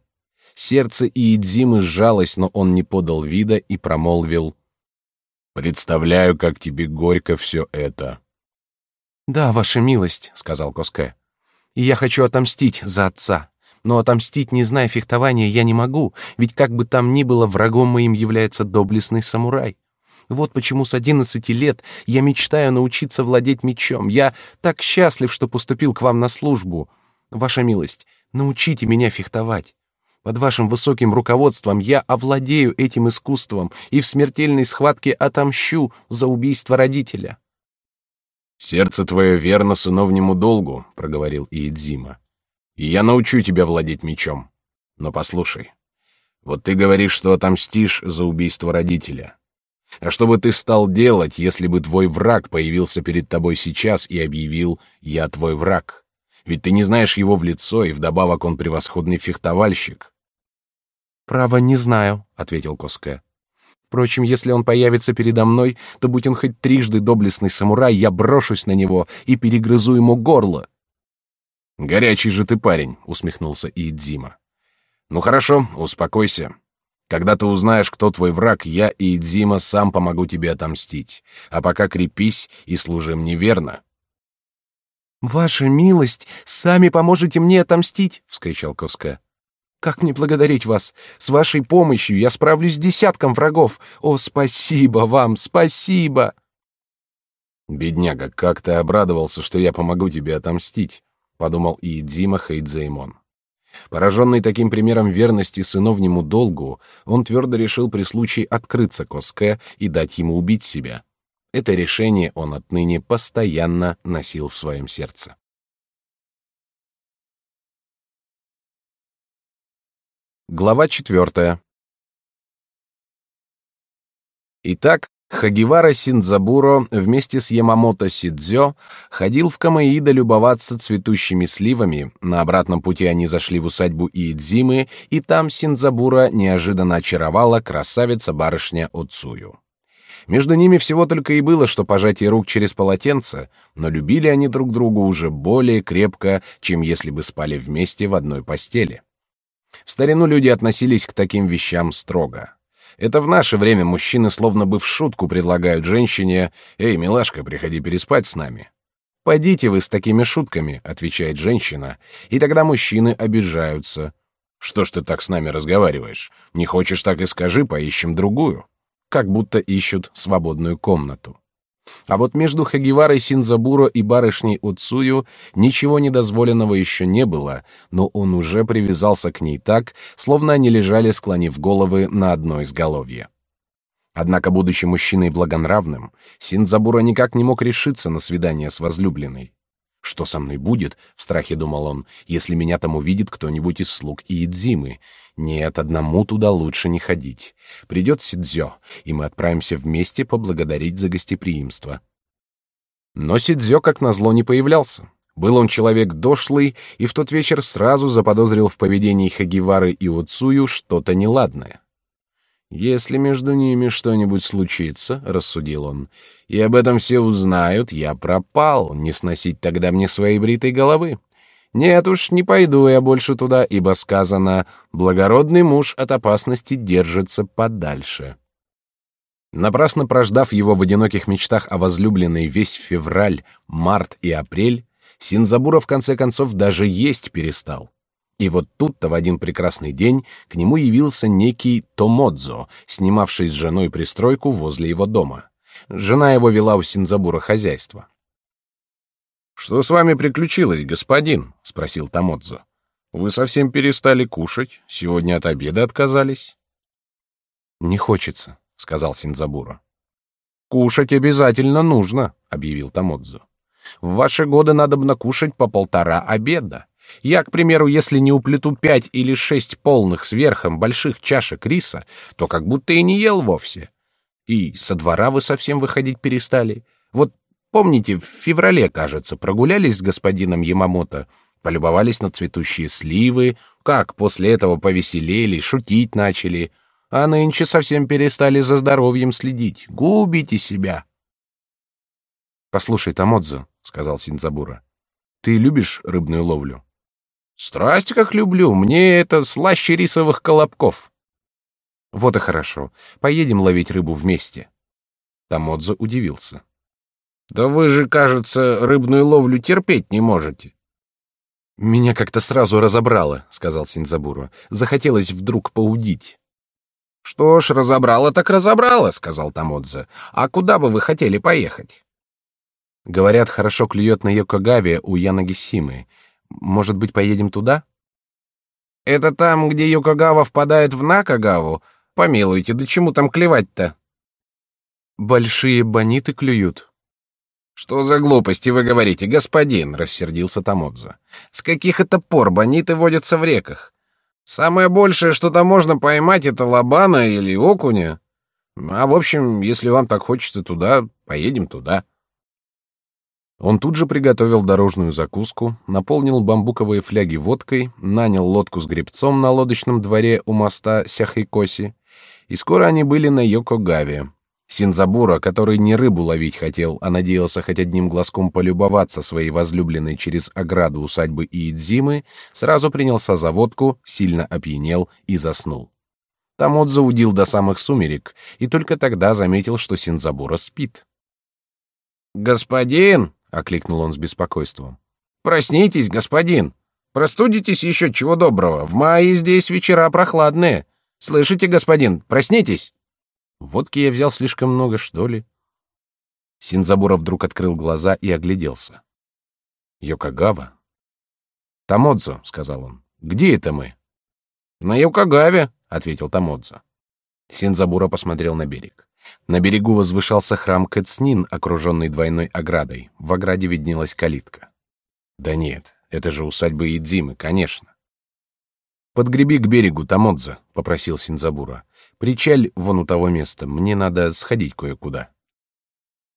Сердце Иидзимы сжалось, но он не подал вида и промолвил. «Представляю, как тебе горько все это». «Да, ваша милость», — сказал Коске. «И я хочу отомстить за отца. Но отомстить, не зная фехтования, я не могу, ведь как бы там ни было, врагом моим является доблестный самурай. Вот почему с одиннадцати лет я мечтаю научиться владеть мечом. Я так счастлив, что поступил к вам на службу. Ваша милость, научите меня фехтовать. Под вашим высоким руководством я овладею этим искусством и в смертельной схватке отомщу за убийство родителя. Сердце твое верно сыновнему долгу, проговорил Иедзима и я научу тебя владеть мечом. Но послушай, вот ты говоришь, что отомстишь за убийство родителя. А что бы ты стал делать, если бы твой враг появился перед тобой сейчас и объявил «я твой враг»? Ведь ты не знаешь его в лицо, и вдобавок он превосходный фехтовальщик. «Право, не знаю», — ответил Коске. «Впрочем, если он появится передо мной, то будь он хоть трижды доблестный самурай, я брошусь на него и перегрызу ему горло. Горячий же ты парень, усмехнулся Иидзима. Ну хорошо, успокойся. Когда ты узнаешь, кто твой враг, я и Идзима сам помогу тебе отомстить. А пока крепись и служи мне верно. Ваша милость, сами поможете мне отомстить, вскричал Коска. Как мне благодарить вас? С вашей помощью я справлюсь с десятком врагов. О, спасибо вам, спасибо. Бедняга, как ты обрадовался, что я помогу тебе отомстить подумал и Дима Хейдзеймон. Пораженный таким примером верности сыновнему долгу, он твердо решил при случае открыться Коске и дать ему убить себя. Это решение он отныне постоянно носил в своем сердце. Глава четвертая. Итак, Хагивара Синдзабуро вместе с Ямамото Сидзё ходил в Камаида любоваться цветущими сливами. На обратном пути они зашли в усадьбу Иидзимы, и там Синдзабуро неожиданно очаровала красавица-барышня Оцую. Между ними всего только и было, что пожатие рук через полотенце, но любили они друг друга уже более крепко, чем если бы спали вместе в одной постели. В старину люди относились к таким вещам строго. Это в наше время мужчины словно бы в шутку предлагают женщине: "Эй, милашка, приходи переспать с нами". "Пойдите вы с такими шутками", отвечает женщина, и тогда мужчины обижаются. "Что ж ты так с нами разговариваешь? Не хочешь так и скажи, поищем другую". Как будто ищут свободную комнату. А вот между Хагиварой Синзабуро и барышней Уцую ничего недозволенного еще не было, но он уже привязался к ней так, словно они лежали, склонив головы на одно изголовье. Однако, будучи мужчиной благонравным, Синзабура никак не мог решиться на свидание с возлюбленной. Что со мной будет, в страхе думал он, если меня там увидит кто-нибудь из слуг Иидзимы? Нет, одному туда лучше не ходить. Придет Сидзё, и мы отправимся вместе поблагодарить за гостеприимство. Но Сидзё, как назло, не появлялся. Был он человек дошлый, и в тот вечер сразу заподозрил в поведении Хагивары и Уцую что-то неладное. Если между ними что-нибудь случится, рассудил он, и об этом все узнают, я пропал, не сносить тогда мне своей бритой головы. Нет уж, не пойду я больше туда, ибо сказано: благородный муж от опасности держится подальше. Напрасно прождав его в одиноких мечтах о возлюбленной весь февраль, март и апрель, Синзабура в конце концов даже есть перестал. И вот тут-то в один прекрасный день к нему явился некий Томодзо, снимавший с женой пристройку возле его дома. Жена его вела у Синзабура хозяйство. Что с вами приключилось, господин? спросил Томодзо. Вы совсем перестали кушать, сегодня от обеда отказались. Не хочется, сказал Синзабура. Кушать обязательно нужно, объявил Томодзо. В ваши годы надо бы накушать по полтора обеда. Я, к примеру, если не уплету пять или шесть полных сверхом больших чашек риса, то как будто и не ел вовсе. И со двора вы совсем выходить перестали. Вот помните, в феврале, кажется, прогулялись с господином Ямамото, полюбовались на цветущие сливы, как после этого повеселели, шутить начали, а нынче совсем перестали за здоровьем следить. Губите себя. Послушай, Тамодзо, сказал Синзабура, ты любишь рыбную ловлю? Страсть как люблю, мне это слаще рисовых колобков. Вот и хорошо. Поедем ловить рыбу вместе. Тамодзо удивился. Да вы же, кажется, рыбную ловлю терпеть не можете. Меня как-то сразу разобрало, сказал Синзабура. Захотелось вдруг поудить. Что ж, разобрало так разобрало, сказал Тамодзо. А куда бы вы хотели поехать? Говорят, хорошо клюет на Йокогаве у Янагисимы. Может быть, поедем туда? Это там, где Йокогава впадает в Накагаву? Помилуйте, да чему там клевать-то? Большие бониты клюют. Что за глупости вы говорите, господин? рассердился Тамодза. С каких это пор бониты водятся в реках? Самое большее, что там можно поймать, это лабана или окуня. А в общем, если вам так хочется туда, поедем туда. Он тут же приготовил дорожную закуску, наполнил бамбуковые фляги водкой, нанял лодку с гребцом на лодочном дворе у моста Сяхайкоси, и скоро они были на Йокогаве. Синзабура, который не рыбу ловить хотел, а надеялся хоть одним глазком полюбоваться своей возлюбленной через ограду усадьбы Иидзимы, сразу принялся за водку, сильно опьянел и заснул. Тамот заудил до самых сумерек, и только тогда заметил, что Синзабура спит. «Господин!» Окликнул он с беспокойством. Проснитесь, господин. Простудитесь еще чего доброго. В мае здесь вечера прохладные. Слышите, господин? Проснитесь. Водки я взял слишком много, что ли? Синзабура вдруг открыл глаза и огляделся. Йокогава. Тамодзо, сказал он. Где это мы? На Йокогаве, ответил Тамодзо. Синзабура посмотрел на берег. На берегу возвышался храм Кэцнин, окруженный двойной оградой. В ограде виднелась калитка. Да нет, это же усадьба Идзимы, конечно. Подгреби к берегу, Тамодза, попросил Синзабура. Причаль вон у того места. Мне надо сходить кое-куда.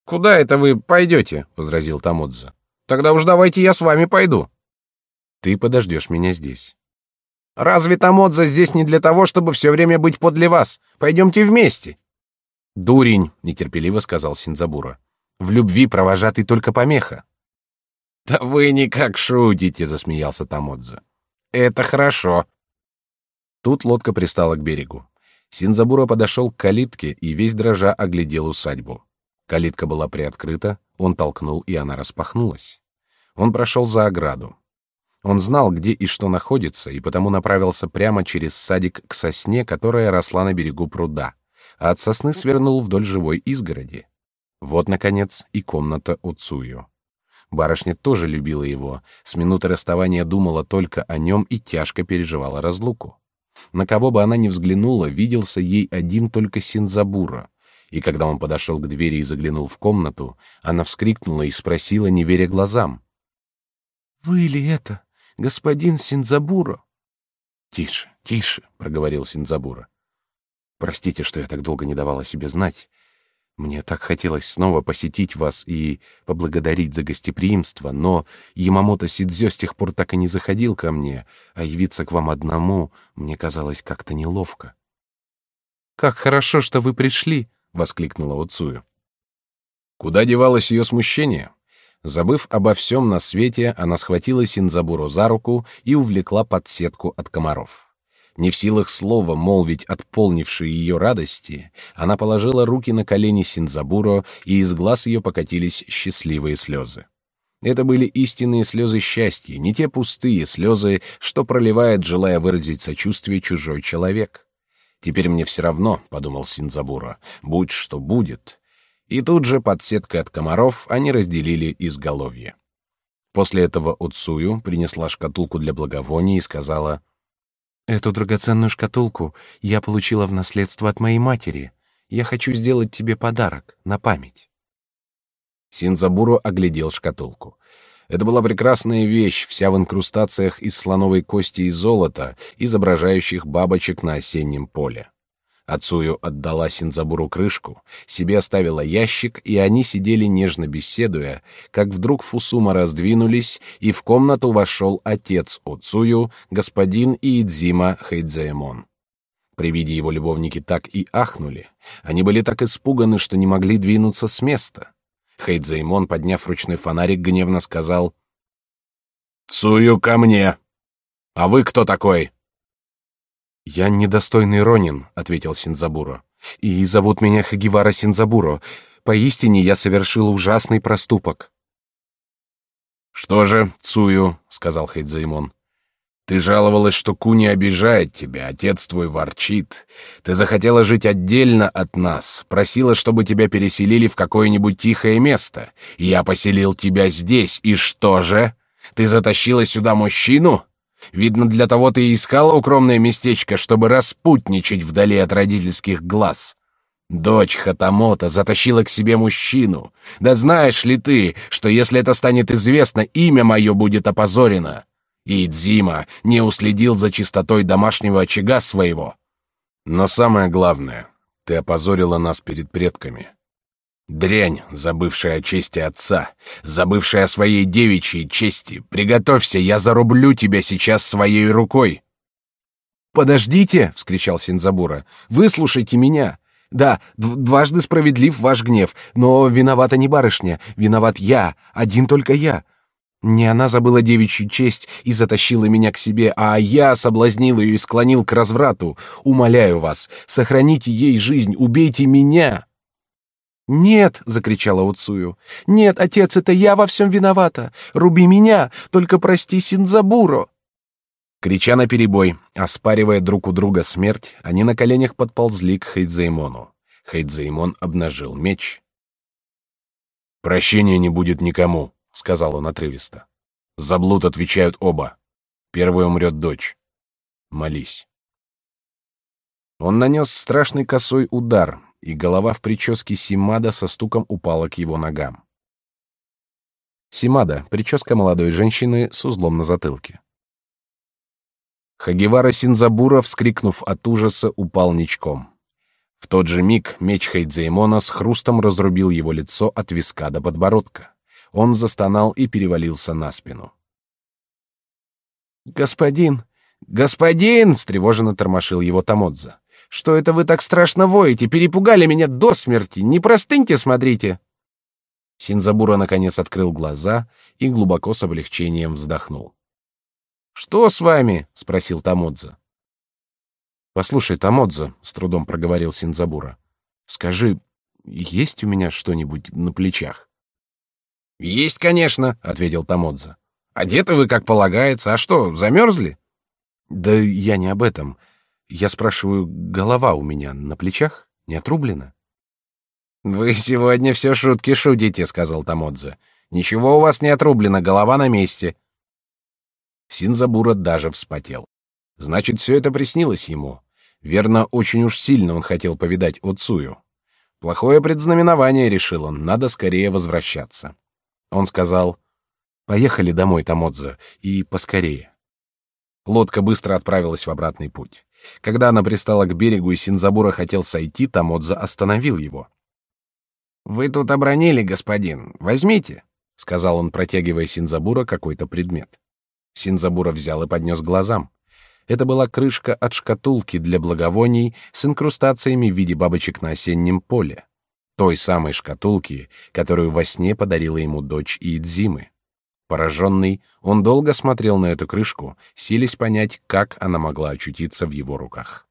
Куда это вы пойдете? возразил Тамодза. Тогда уж давайте я с вами пойду. Ты подождешь меня здесь. Разве Тамодза здесь не для того, чтобы все время быть подле вас? Пойдемте вместе. Дурень, нетерпеливо сказал Синзабура. В любви провожатый только помеха. Да вы никак шутите, засмеялся Тамодзе. Это хорошо. Тут лодка пристала к берегу. Синзабура подошел к калитке и весь дрожа оглядел усадьбу. Калитка была приоткрыта, он толкнул, и она распахнулась. Он прошел за ограду. Он знал, где и что находится, и потому направился прямо через садик к сосне, которая росла на берегу пруда а от сосны свернул вдоль живой изгороди. Вот, наконец, и комната Уцую. Барышня тоже любила его, с минуты расставания думала только о нем и тяжко переживала разлуку. На кого бы она ни взглянула, виделся ей один только Синзабура. И когда он подошел к двери и заглянул в комнату, она вскрикнула и спросила, не веря глазам: "Вы ли это, господин Синзабура?" "Тише, тише", проговорил Синзабура. Простите, что я так долго не давала себе знать. Мне так хотелось снова посетить вас и поблагодарить за гостеприимство, но Ямамото Сидзё с тех пор так и не заходил ко мне, а явиться к вам одному мне казалось как-то неловко. Как хорошо, что вы пришли, воскликнула Уцую. Куда девалось ее смущение? Забыв обо всем на свете, она схватила Синзабуру за руку и увлекла под сетку от комаров. Не в силах слова молвить отполнившей ее радости, она положила руки на колени Синзабуро, и из глаз ее покатились счастливые слезы. Это были истинные слезы счастья, не те пустые слезы, что проливает, желая выразить сочувствие чужой человек. Теперь мне все равно, подумал Синзабура, будь что будет. И тут же под сеткой от комаров они разделили изголовье. После этого Уцую принесла шкатулку для благовоний и сказала: "Эту драгоценную шкатулку я получила в наследство от моей матери. Я хочу сделать тебе подарок на память". Синзабуру оглядел шкатулку. Это была прекрасная вещь, вся в инкрустациях из слоновой кости и золота, изображающих бабочек на осеннем поле. Ацую отдала Синзабуру крышку, себе оставила ящик, и они сидели нежно беседуя, как вдруг Фусума раздвинулись, и в комнату вошел отец Оцую, господин Иидзима Хэйдзаэмон. При виде его любовники так и ахнули. Они были так испуганы, что не могли двинуться с места. Хэйдзаимон, подняв ручной фонарик, гневно сказал «Цую ко мне! А вы кто такой?» «Я недостойный Ронин», — ответил Синзабуро. «И зовут меня Хагивара Синзабуро. Поистине я совершил ужасный проступок». «Что же, Цую», — сказал Хэйдзаимон, ты жаловалась, что Куни обижает тебя, отец твой ворчит. Ты захотела жить отдельно от нас, просила, чтобы тебя переселили в какое-нибудь тихое место. Я поселил тебя здесь, и что же? Ты затащила сюда мужчину? Видно, для того ты и искала укромное местечко, чтобы распутничать вдали от родительских глаз. Дочь Хатамота затащила к себе мужчину. Да знаешь ли ты, что если это станет известно, имя мое будет опозорено? и Дзима не уследил за чистотой домашнего очага своего. Но самое главное, ты опозорила нас перед предками. Дрянь, забывшая о чести отца, забывшая о своей девичьей чести, приготовься, я зарублю тебя сейчас своей рукой. Подождите, вскричал Синзабура, выслушайте меня. Да, дважды справедлив ваш гнев, но виновата не барышня, виноват я, один только я. Не она забыла девичью честь и затащила меня к себе, а я соблазнил ее и склонил к разврату. Умоляю вас, сохраните ей жизнь, убейте меня!» «Нет!» — закричала Уцую. «Нет, отец, это я во всем виновата! Руби меня! Только прости Синзабуро!» Крича на перебой, оспаривая друг у друга смерть, они на коленях подползли к Хейдзеймону. Хейдзеймон обнажил меч. «Прощения не будет никому», сказал он отрывисто. За блуд отвечают оба. Первой умрет дочь. Молись. Он нанес страшный косой удар, и голова в прическе Симада со стуком упала к его ногам. Симада — прическа молодой женщины с узлом на затылке. Хагивара Синзабура, вскрикнув от ужаса, упал ничком. В тот же миг меч Хайдзеймона с хрустом разрубил его лицо от виска до подбородка. Он застонал и перевалился на спину. «Господин! Господин!» — встревоженно тормошил его Тамодза. «Что это вы так страшно воете? Перепугали меня до смерти! Не простыньте, смотрите!» Синзабура наконец открыл глаза и глубоко с облегчением вздохнул. «Что с вами?» — спросил Тамодза. «Послушай, Тамодза», — с трудом проговорил Синзабура, — «скажи, есть у меня что-нибудь на плечах?» Есть, конечно, ответил Тамодза. Одеты вы как полагается, а что, замерзли? Да я не об этом. Я спрашиваю, голова у меня на плечах не отрублена? Вы сегодня все шутки шутите, сказал Тамодза. Ничего у вас не отрублено, голова на месте. Синзабура даже вспотел. Значит, все это приснилось ему. Верно, очень уж сильно он хотел повидать Оцую. Плохое предзнаменование, решил он, надо скорее возвращаться. Он сказал, «Поехали домой, Тамодза, и поскорее». Лодка быстро отправилась в обратный путь. Когда она пристала к берегу и Синзабура хотел сойти, Тамодза остановил его. «Вы тут обронили, господин. Возьмите», — сказал он, протягивая Синзабура какой-то предмет. Синзабура взял и поднес глазам. Это была крышка от шкатулки для благовоний с инкрустациями в виде бабочек на осеннем поле той самой шкатулки, которую во сне подарила ему дочь Иидзимы. Пораженный, он долго смотрел на эту крышку, силясь понять, как она могла очутиться в его руках.